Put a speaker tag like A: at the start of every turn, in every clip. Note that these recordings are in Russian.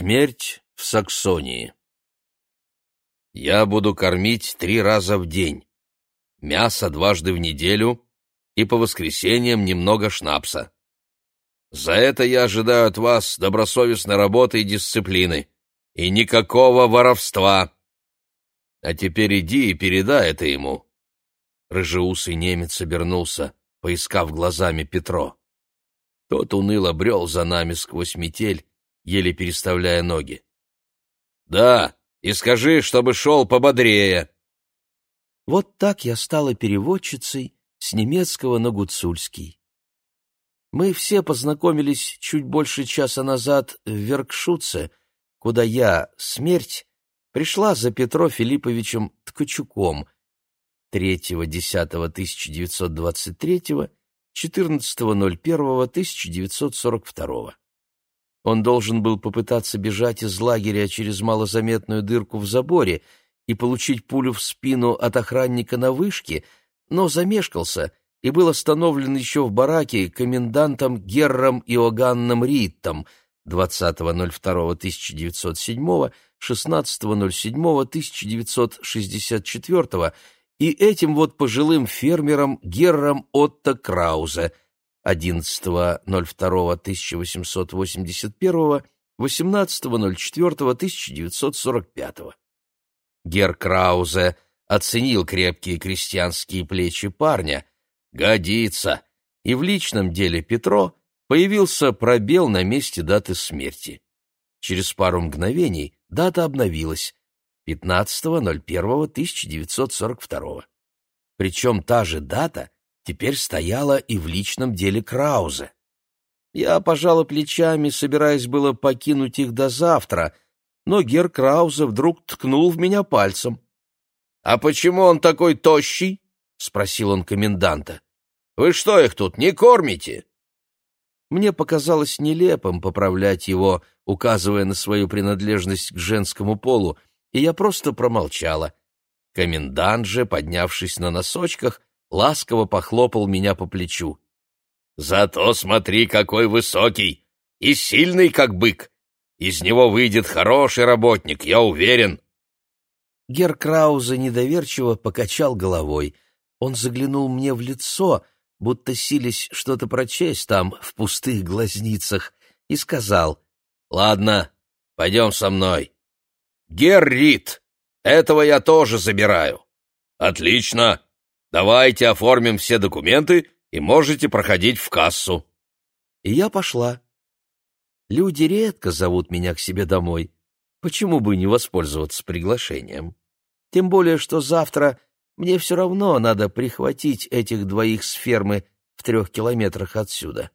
A: Смерть в Саксонии. Я буду кормить три раза в день. Мясо дважды в неделю и по воскресеньям немного шнапса. За это я ожидаю от вас добросовестной работы и дисциплины. И никакого воровства. А теперь иди и передай это ему. Рыжеусый немец обернулся, поискав глазами Петро. Тот уныло брел за нами сквозь метель, еле переставляя ноги. «Да, и скажи, чтобы шел пободрее».
B: Вот так я стала переводчицей с немецкого на гуцульский. Мы все познакомились чуть больше часа назад в Веркшуце, куда я, смерть, пришла за Петро Филипповичем Ткачуком 3.10.1923, 14.01.1942. Он должен был попытаться бежать из лагеря через малозаметную дырку в заборе и получить пулю в спину от охранника на вышке, но замешкался и был остановлен еще в бараке комендантом Герром Иоганном Риттом 20.02.1907, 16.07.1964 и этим вот пожилым фермером Герром Отто Краузе 11.02.1881, 18.04.1945. Гер Краузе оценил крепкие крестьянские плечи парня. Годится. И в личном деле Петро появился пробел на месте даты смерти. Через пару мгновений дата обновилась. 15.01.1942. Причем та же дата теперь стояла и в личном деле Краузе. Я пожала плечами, собираясь было покинуть их до завтра, но Гер Краузе вдруг ткнул в меня пальцем. — А почему он такой тощий? — спросил он коменданта. — Вы что их тут не кормите? Мне показалось нелепым поправлять его, указывая на свою принадлежность к женскому полу, и я просто промолчала. Комендант же, поднявшись на носочках, ласково похлопал меня по плечу. «Зато смотри, какой высокий и сильный, как бык! Из него выйдет хороший работник, я уверен!» Гер Краузе недоверчиво покачал головой. Он заглянул мне в лицо, будто сились что-то прочесть там, в пустых глазницах, и сказал, «Ладно, пойдем со мной. Геррит, этого я тоже забираю. Отлично. Давайте оформим все документы и можете проходить в кассу. И я пошла. Люди редко зовут меня к себе домой. Почему бы не воспользоваться приглашением? Тем более, что завтра мне все равно надо прихватить этих двоих с фермы в трех километрах отсюда.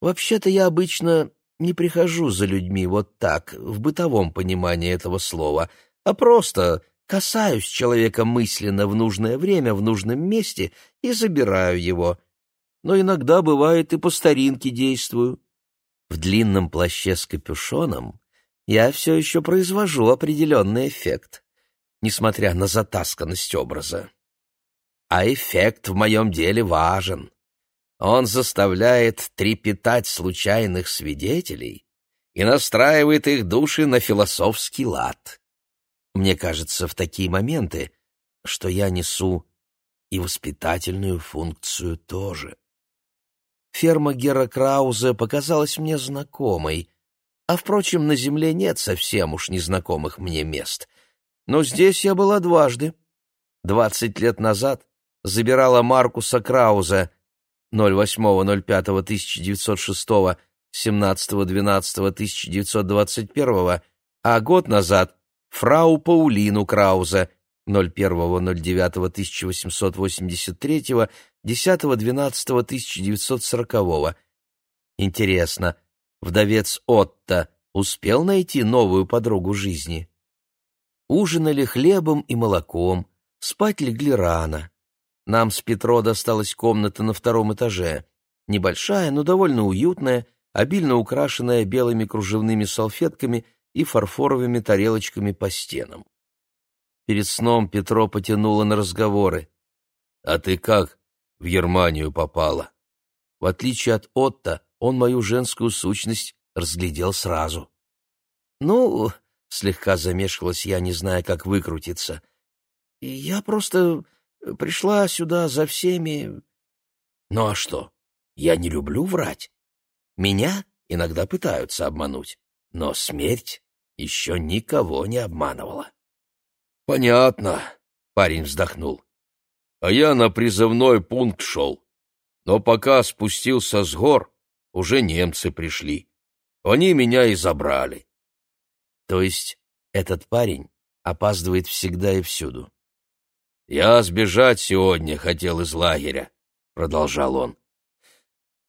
B: Вообще-то я обычно не прихожу за людьми вот так, в бытовом понимании этого слова, а просто касаюсь человека мысленно в нужное время, в нужном месте и забираю его. Но иногда бывает и по старинке действую. В длинном плаще с капюшоном я все еще произвожу определенный эффект, несмотря на затасканность образа. А эффект в моем деле важен. Он заставляет трепетать случайных свидетелей и настраивает их души на философский лад. Мне кажется, в такие моменты, что я несу и воспитательную функцию тоже. Ферма Гера Краузе показалась мне знакомой, а, впрочем, на земле нет совсем уж незнакомых мне мест. Но здесь я была дважды. Двадцать лет назад забирала Маркуса Крауза, 08.05.1906, 17.12.1921, а год назад фрау Паулину Крауза 01.09.1883, 10.12.1940. Интересно, вдовец Отто успел найти новую подругу жизни? Ужинали хлебом и молоком, спать легли рано. Нам с Петро досталась комната на втором этаже. Небольшая, но довольно уютная, обильно украшенная белыми кружевными салфетками и фарфоровыми тарелочками по стенам. Перед сном Петро потянуло на разговоры. «А ты как в Германию попала?» В отличие от Отто, он мою женскую сущность разглядел сразу. Ну, слегка замешкалась я, не зная, как выкрутиться. Я просто пришла сюда за всеми... Ну а что? Я не люблю врать. Меня иногда пытаются обмануть, но смерть еще никого не обманывала.
A: — Понятно, — парень вздохнул. — А я на призывной пункт шел. Но пока спустился с гор, уже немцы пришли. Они меня и забрали.
B: То есть этот парень опаздывает всегда и всюду.
A: «Я сбежать сегодня хотел из лагеря», — продолжал он.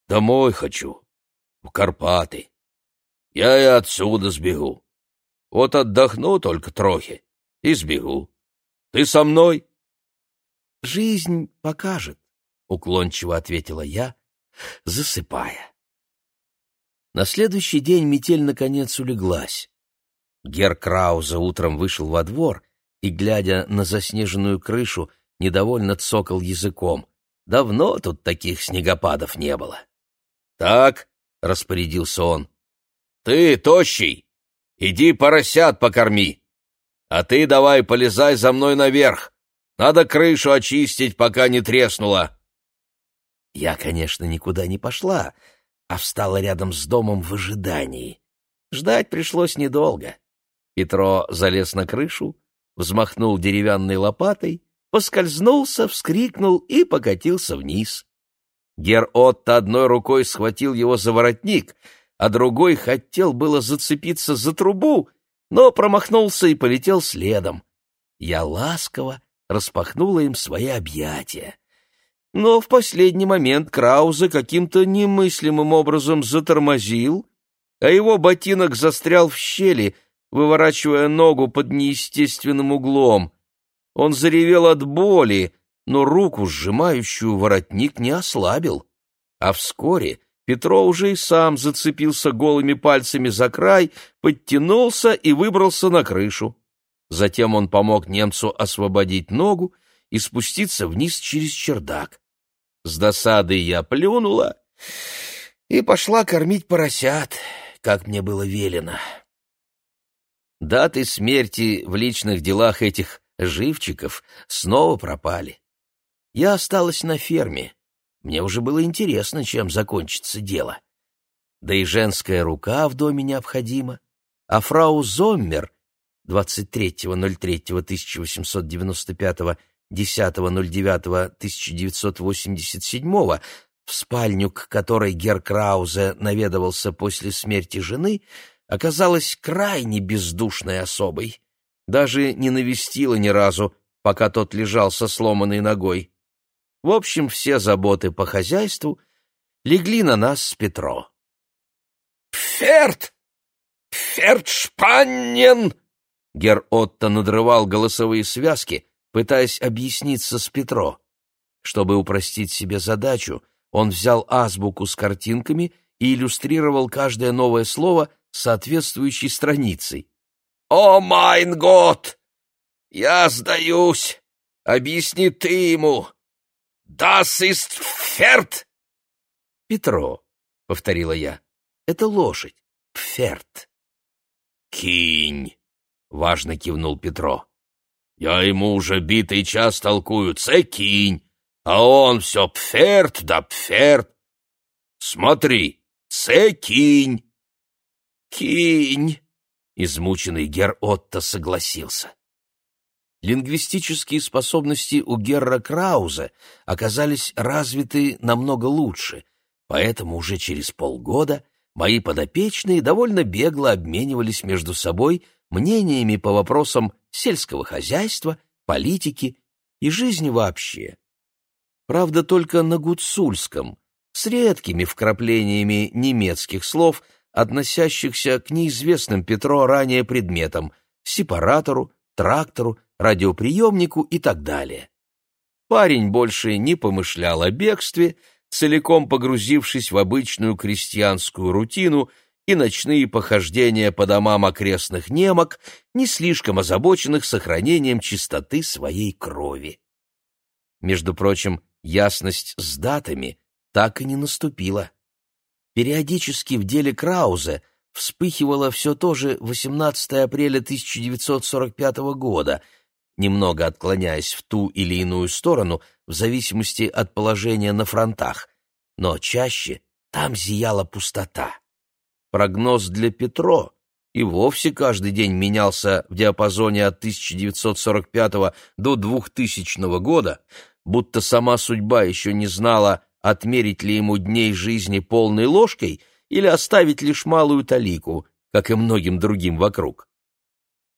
A: «Домой хочу, в Карпаты. Я и отсюда сбегу. Вот отдохну только трохи и сбегу. Ты со мной?»
B: «Жизнь покажет», — уклончиво ответила я, засыпая. На следующий день метель наконец улеглась. Гер Крауза утром вышел во двор и, глядя на заснеженную крышу, недовольно цокал языком. Давно тут таких снегопадов не было.
A: «Так», — распорядился он, — «ты, тощий, иди поросят покорми, а ты давай полезай за мной наверх, надо крышу очистить, пока не треснула».
B: Я, конечно, никуда не пошла, а встала рядом с домом в ожидании. Ждать пришлось недолго. Петро залез на крышу, взмахнул деревянной лопатой, поскользнулся, вскрикнул и покатился вниз. Гер Отто одной рукой схватил его за воротник, а другой хотел было зацепиться за трубу, но промахнулся и полетел следом. Я ласково распахнула им свои объятия. Но в последний момент Краузе каким-то немыслимым образом затормозил, а его ботинок застрял в щели, выворачивая ногу под неестественным углом. Он заревел от боли, но руку, сжимающую воротник, не ослабил. А вскоре Петро уже и сам зацепился голыми пальцами за край, подтянулся и выбрался на крышу. Затем он помог немцу освободить ногу и спуститься вниз через чердак. С досадой я плюнула и пошла кормить поросят, как мне было велено. Даты смерти в личных делах этих живчиков снова пропали. Я осталась на ферме. Мне уже было интересно, чем закончится дело. Да и женская рука в доме необходима. А фрау Зоммер 23.03.1895, 10.09.1987 в спальню, к которой Гер Краузе наведывался после смерти жены, оказалась крайне бездушной особой. Даже не навестила ни разу, пока тот лежал со сломанной ногой. В общем, все заботы по хозяйству легли на нас с Петро.
A: «Пферд! Пферд-шпаннен!»
B: Гер Отто надрывал голосовые связки, пытаясь объясниться с Петро. Чтобы упростить себе задачу, он взял азбуку с картинками и иллюстрировал каждое новое слово соответствующей страницей.
A: «О, майн год! Я сдаюсь! Объясни ты ему! Das ist Pferd!»
B: «Петро», — повторила я, — «это лошадь, Пферд».
A: «Кинь!» — важно кивнул Петро. «Я ему уже битый час толкую, це кинь, а он все Пферд да Пферд. Смотри, це кинь!»
B: «Кинь!» — измученный Гер Отто согласился. Лингвистические способности у Герра Крауза оказались развиты намного лучше, поэтому уже через полгода мои подопечные довольно бегло обменивались между собой мнениями по вопросам сельского хозяйства, политики и жизни вообще. Правда, только на гуцульском, с редкими вкраплениями немецких слов – относящихся к неизвестным Петро ранее предметам — сепаратору, трактору, радиоприемнику и так далее. Парень больше не помышлял о бегстве, целиком погрузившись в обычную крестьянскую рутину и ночные похождения по домам окрестных немок, не слишком озабоченных сохранением чистоты своей крови. Между прочим, ясность с датами так и не наступила. Периодически в деле Краузе вспыхивало все то же 18 апреля 1945 года, немного отклоняясь в ту или иную сторону в зависимости от положения на фронтах, но чаще там зияла пустота. Прогноз для Петро и вовсе каждый день менялся в диапазоне от 1945 до 2000 года, будто сама судьба еще не знала, отмерить ли ему дней жизни полной ложкой или оставить лишь малую талику, как и многим другим вокруг.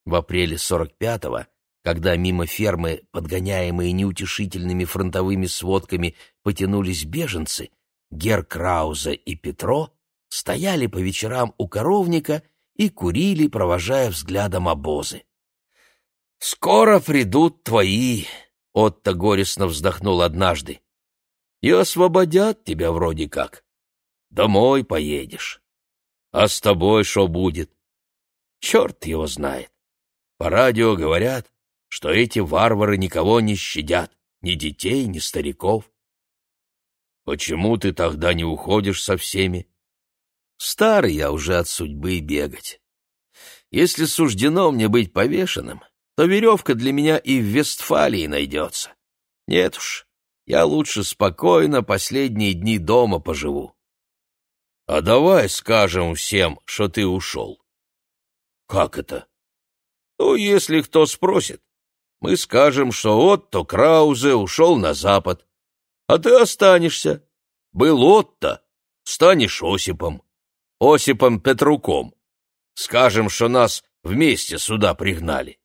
B: В апреле 45-го, когда мимо фермы, подгоняемые неутешительными фронтовыми сводками, потянулись беженцы, Гер Крауза и Петро стояли по вечерам у коровника и курили, провожая взглядом обозы. «Скоро придут твои», — Отто горестно вздохнул однажды, — «и освободят тебя вроде как. Домой поедешь. А с тобой что будет? Черт его знает. По радио говорят, что эти варвары никого не щадят, ни детей, ни стариков. Почему ты тогда не уходишь со всеми? Старый я уже от судьбы бегать. Если суждено мне быть повешенным, то веревка для меня и в Вестфалии найдется. Нет уж, я лучше спокойно последние дни дома поживу. А давай скажем всем, что ты ушел. Как это? Ну, если кто спросит, мы скажем, что Отто Краузе ушел на запад, а ты останешься. Был Отто, станешь Осипом. Осипом Петруком. Скажем, что нас вместе сюда пригнали.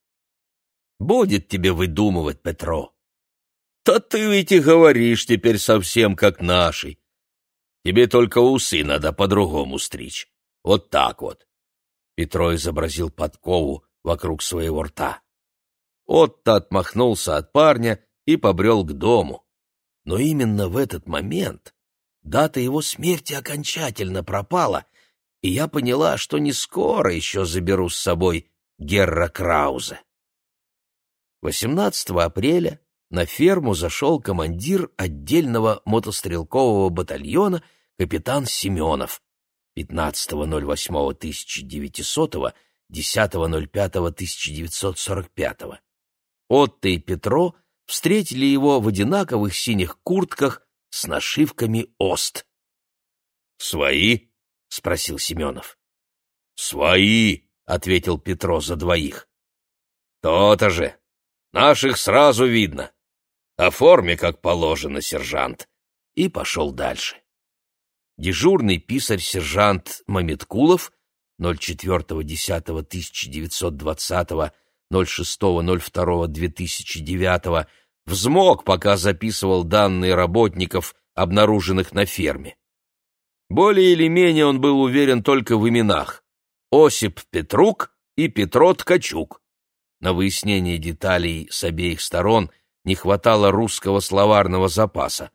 B: Будет тебе выдумывать, Петро. Да ты ведь и говоришь теперь совсем как наши. Тебе только усы надо по-другому стричь. Вот так вот. Петро изобразил подкову вокруг своего рта. Отто отмахнулся от парня и побрел к дому. Но именно в этот момент дата его смерти окончательно пропала, и я поняла, что не скоро еще заберу с собой Герра Краузе. 18 апреля на ферму зашел командир отдельного мотострелкового батальона капитан Семенов 15.08.1900, 10.05.1945. Отто и Петро встретили его в одинаковых синих куртках с нашивками «Ост». «Свои?» — спросил Семенов. «Свои!» — ответил Петро за двоих. «То-то же! Наших сразу видно. О форме, как положено, сержант!» И пошел дальше. Дежурный писарь-сержант Мамиткулов 04.10.1920, 06.02.2009 взмок, пока записывал данные работников, обнаруженных на ферме. Более или менее он был уверен только в именах — Осип Петрук и Петро Ткачук. На выяснение деталей с обеих сторон не хватало русского словарного запаса,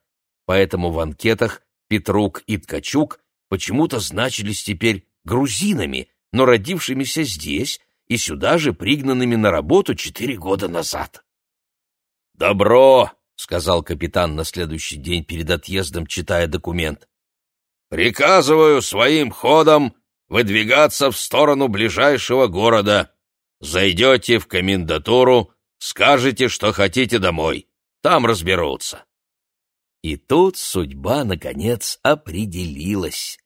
B: поэтому в анкетах Петрук и Ткачук почему-то значились теперь грузинами, но родившимися здесь и сюда же пригнанными на работу четыре года назад. «Добро!» — сказал капитан на следующий день перед отъездом, читая документ. Приказываю своим ходом выдвигаться в сторону ближайшего города. Зайдете в комендатуру, скажете, что хотите домой. Там разберутся. И тут судьба, наконец, определилась.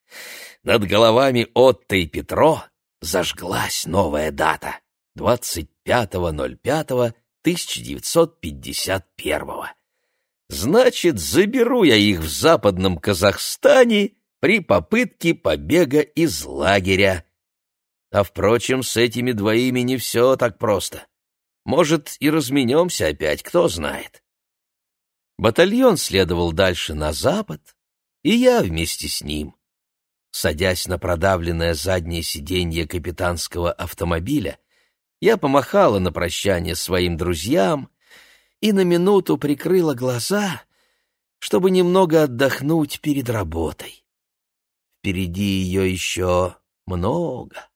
B: Над головами Отто и Петро зажглась новая дата — 25.05.1951. Значит, заберу я их в западном Казахстане при попытке побега из лагеря. А, впрочем, с этими двоими не все так просто. Может, и разменемся опять, кто знает. Батальон следовал дальше на запад, и я вместе с ним. Садясь на продавленное заднее сиденье капитанского автомобиля, я помахала на прощание своим друзьям и на минуту прикрыла глаза, чтобы немного отдохнуть перед работой. Впереди ее еще много.